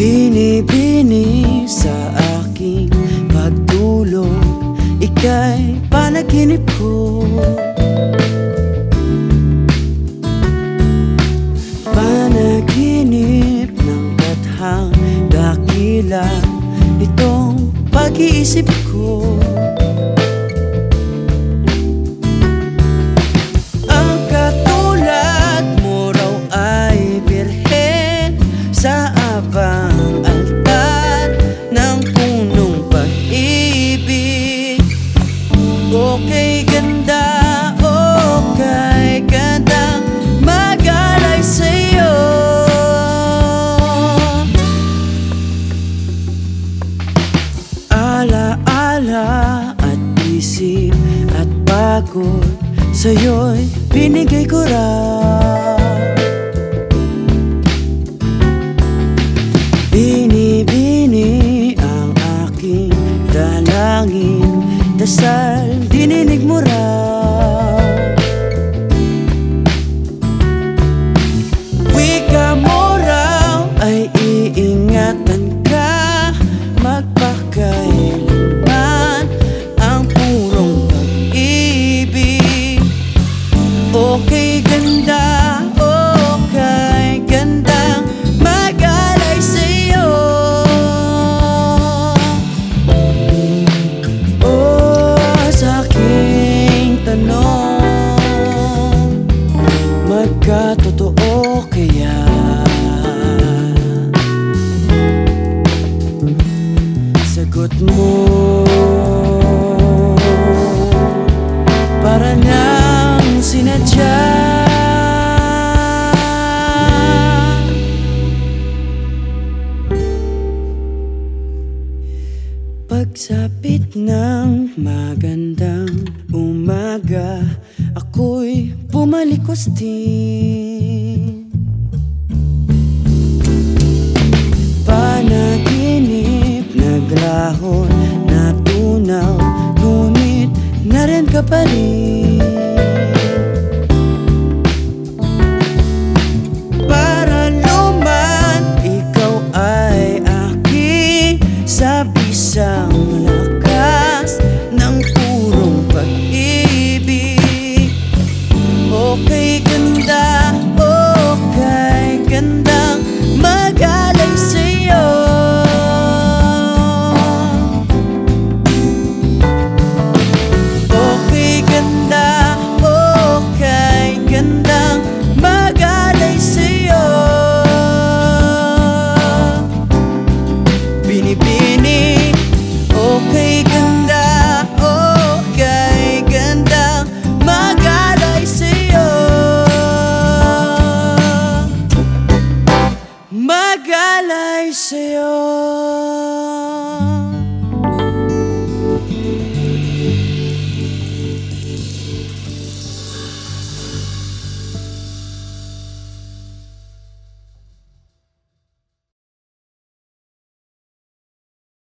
Binibini sa aking pagtulog. Ika'y panaginip ko. Panaginip ng bathang dakila Itong pag-iisip ko. Ala-ala at isip at pagod Sa'yo'y binigay ko raw Bini-bini ang aking dalangin Dasal dininig mo raw Magkatotoo kaya? Sagot mo. Para nang sinadya. Pagsapit ng magandang umaga Ako'y pumalikos din company. say, you.